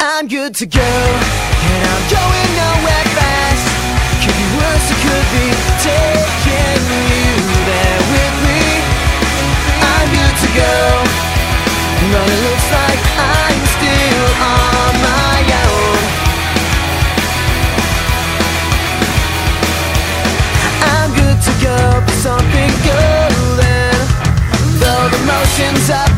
I'm good to go, and I'm going nowhere fast. Could be worse, it could be taking you there with me. I'm good to go, but it looks like I'm still on my own. I'm good to go, but something golden, though the motion's up.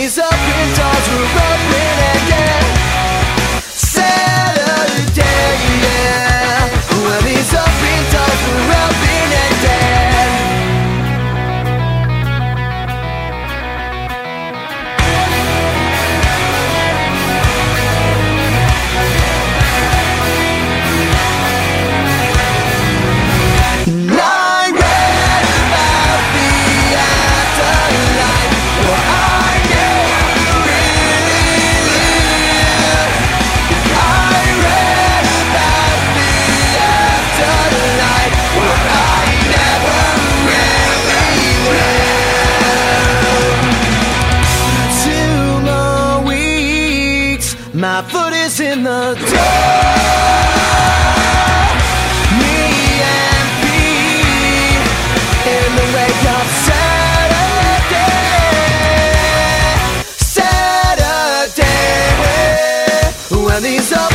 these open doors were my foot is in the door. Me and B in the wake up Saturday. Saturday when these.